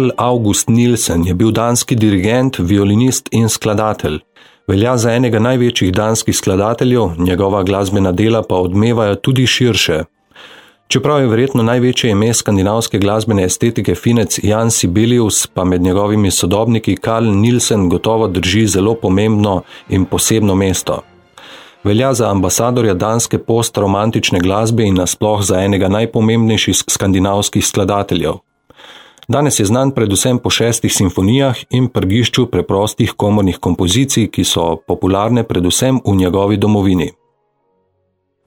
Karl August Nielsen je bil danski dirigent, violinist in skladatelj. Velja za enega največjih danskih skladateljev, njegova glasbena dela pa odmevajo tudi širše. Čeprav je verjetno največje ime skandinavske glasbene estetike finec Jan Sibelius, pa med njegovimi sodobniki Karl Nielsen gotovo drži zelo pomembno in posebno mesto. Velja za ambasadorja danske postromantične glasbe in nasploh za enega najpomembnejših skandinavskih skladateljev. Danes je znan predvsem po šestih simfonijah in prgišču preprostih komornih kompozicij, ki so popularne predvsem v njegovi domovini.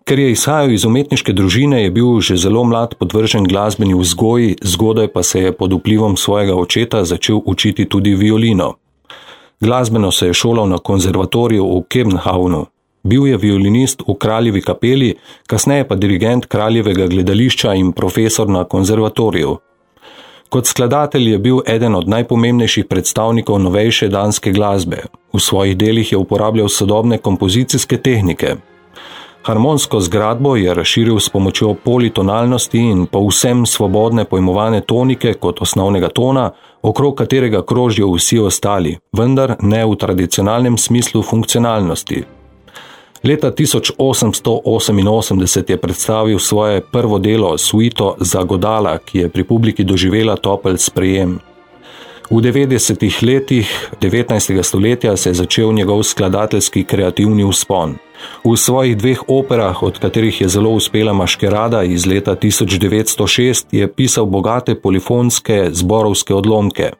Ker je izhajal iz umetniške družine, je bil že zelo mlad podvržen glasbeni vzgoji, zgodaj pa se je pod vplivom svojega očeta začel učiti tudi violino. Glasbeno se je šolal na konzervatoriju v Kebnhavnu. Bil je violinist v kraljevi kapeli, kasneje pa dirigent kraljevega gledališča in profesor na konzervatoriju. Kot skladatelj je bil eden od najpomembnejših predstavnikov novejše danske glasbe. V svojih delih je uporabljal sodobne kompozicijske tehnike. Harmonsko zgradbo je razširil s pomočjo politonalnosti in povsem svobodne pojmovane tonike kot osnovnega tona, okrog katerega krožijo vsi ostali, vendar ne v tradicionalnem smislu funkcionalnosti. Leta 1888 je predstavil svoje prvo delo Suito za Godala, ki je pri publiki doživela topel sprejem. V 90-ih letih 19. stoletja se je začel njegov skladateljski kreativni uspon. V svojih dveh operah, od katerih je zelo uspela Maškerada iz leta 1906, je pisal bogate polifonske zborovske odlomke.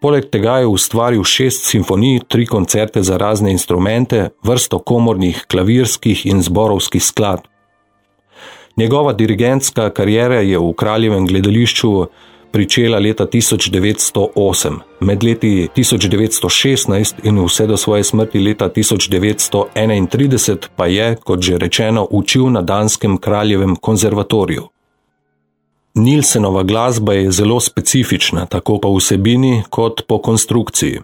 Poleg tega je ustvaril šest simfonij, tri koncerte za razne instrumente, vrsto komornih, klavirskih in zborovskih skladb. Njegova dirigentska karijera je v kraljevem gledališču pričela leta 1908, med leti 1916 in vse do svoje smrti leta 1931 pa je, kot že rečeno, učil na danskem kraljevem konzervatoriju. Nilsenova glasba je zelo specifična, tako po vsebini kot po konstrukciji.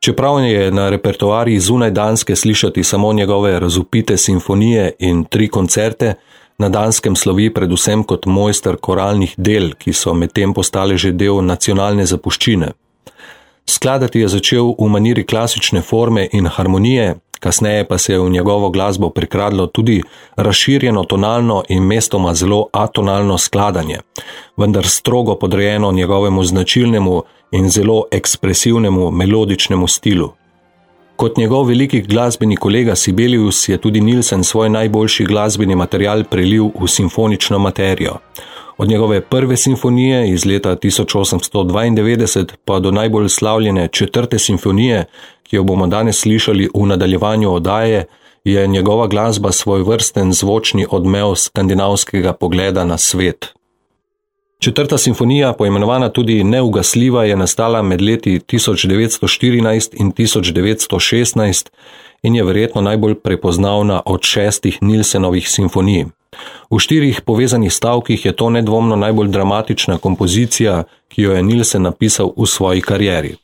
Čeprav je na repertoarji zunaj Danske slišati samo njegove razupite simfonije in tri koncerte, na Danskem slovi predvsem kot mojster koralnih del, ki so medtem postale že del nacionalne zapuščine. Skladati je začel v maniri klasične forme in harmonije, kasneje pa se je v njegovo glasbo prikradlo tudi razširjeno tonalno in mestoma zelo atonalno skladanje, vendar strogo podrejeno njegovemu značilnemu in zelo ekspresivnemu melodičnemu stilu. Kot njegov veliki glasbeni kolega Sibelius je tudi Nilsen svoj najboljši glasbeni material prelil v simfonično materijo. Od njegove prve simfonije iz leta 1892 pa do najbolj slavljene četrte simfonije, ki jo bomo danes slišali v nadaljevanju odaje, je njegova glasba svoj vrsten zvočni odmev skandinavskega pogleda na svet. Četrta simfonija, poimenovana tudi Neugasljiva, je nastala med leti 1914 in 1916 in je verjetno najbolj prepoznavna od šestih Nilsenovih simfonij. V štirih povezanih stavkih je to nedvomno najbolj dramatična kompozicija, ki jo je Nilsen napisal v svoji karieri.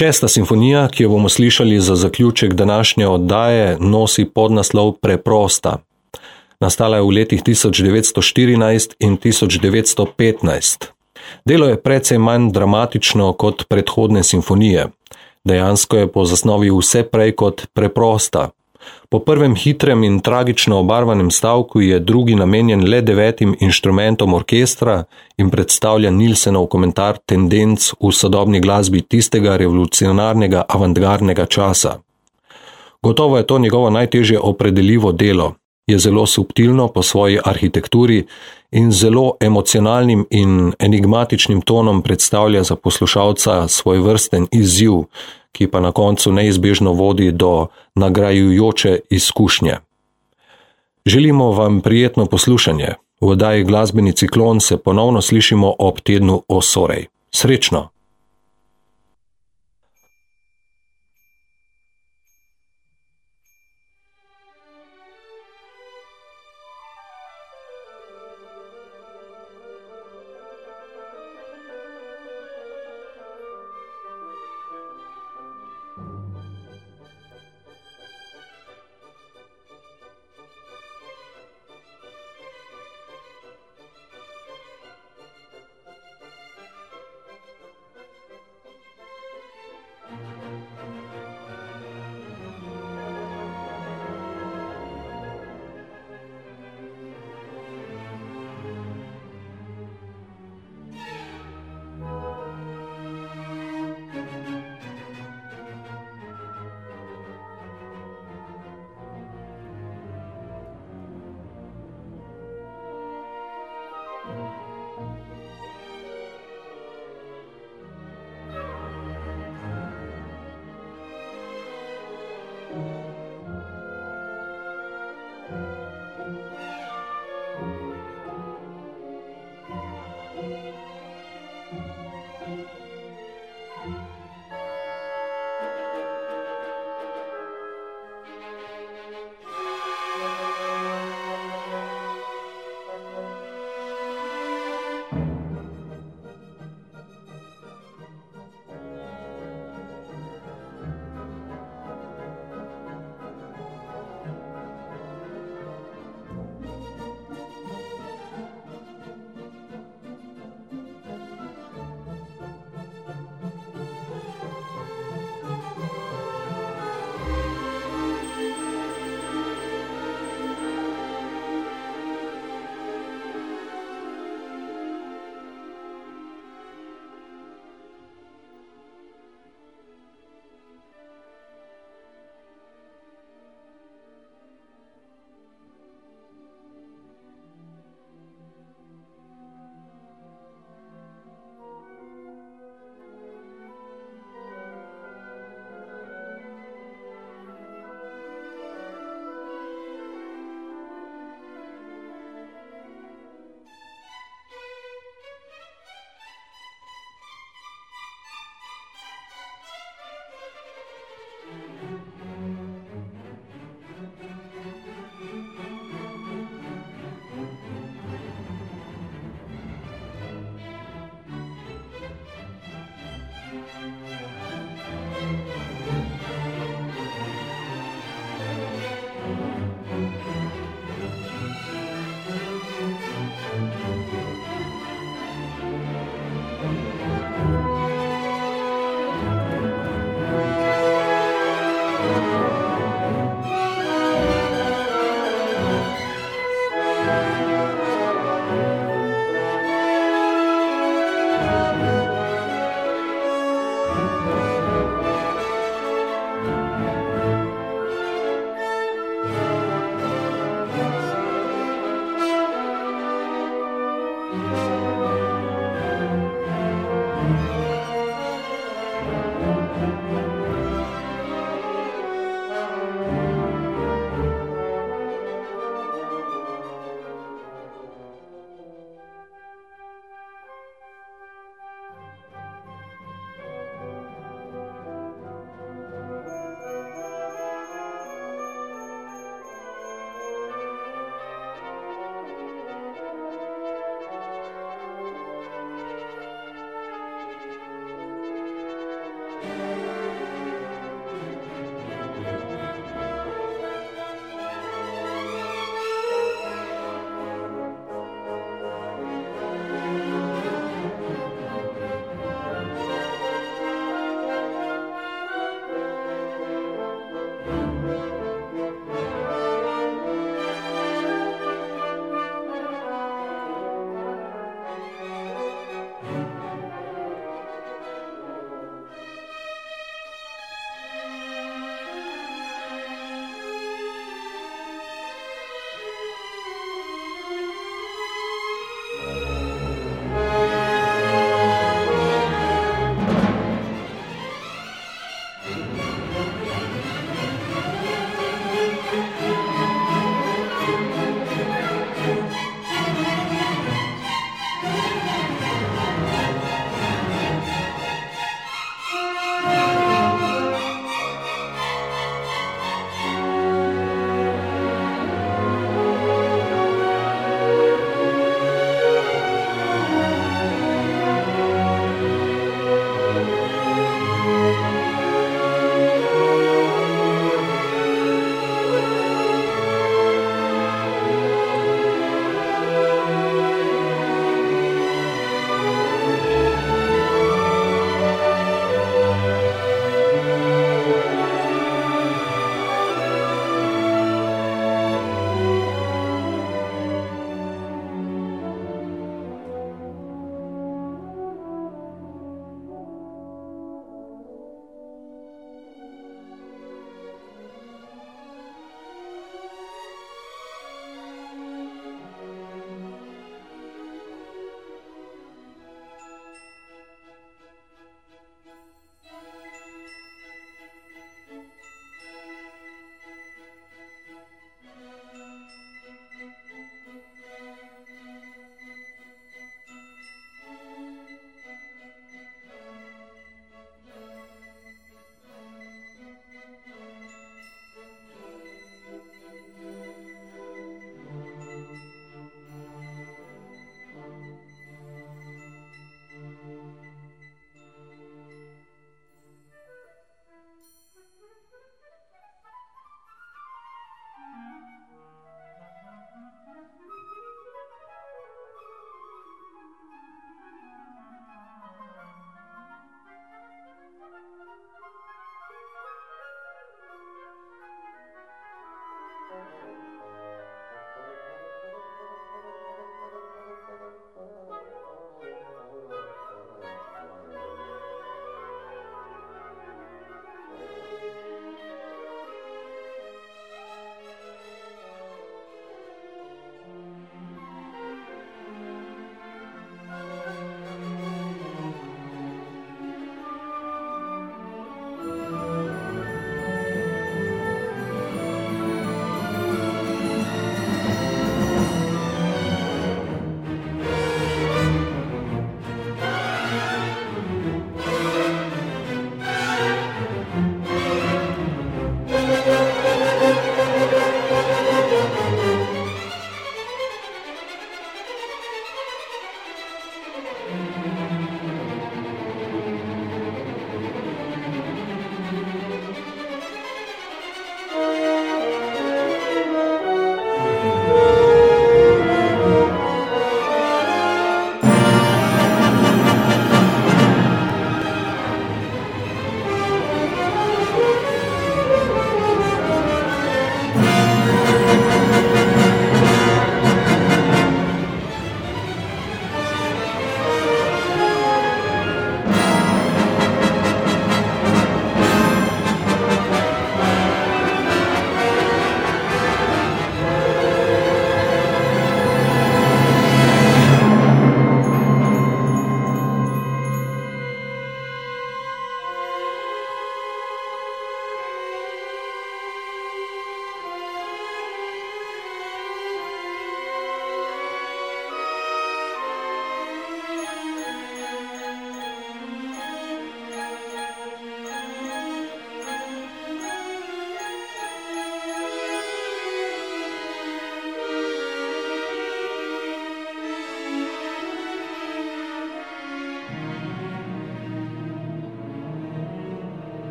Šesta simfonija, ki jo bomo slišali za zaključek današnje oddaje, nosi podnaslov Preprosta. Nastala je v letih 1914 in 1915. Delo je precej manj dramatično kot predhodne simfonije. Dejansko je po zasnovi vse prej kot preprosta. Po prvem hitrem in tragično obarvanem stavku je drugi namenjen le devetim inštrumentom orkestra in predstavlja Nilsenov komentar tendenc v sodobni glasbi tistega revolucionarnega avantgardnega časa. Gotovo je to njegovo najtežje opredeljivo delo, je zelo subtilno po svoji arhitekturi in zelo emocionalnim in enigmatičnim tonom predstavlja za poslušalca svoj vrsten izziv, ki pa na koncu neizbežno vodi do nagrajujoče izkušnje. Želimo vam prijetno poslušanje. V oddaji Glasbeni ciklon se ponovno slišimo ob tednu Osorej. Srečno!